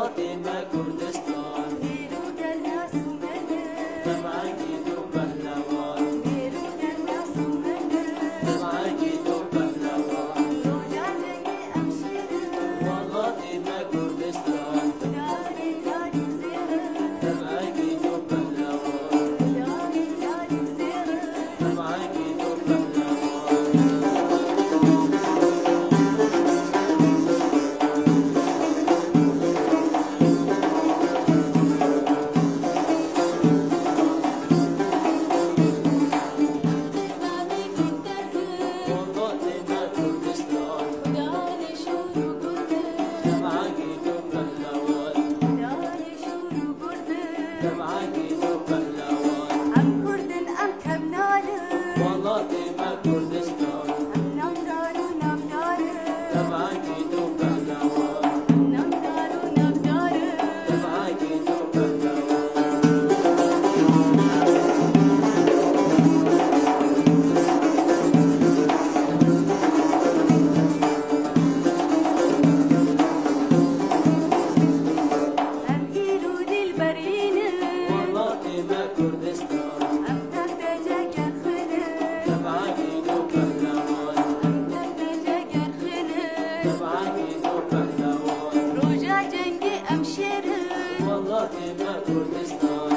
no te me acordé. I'm in Kurdistan.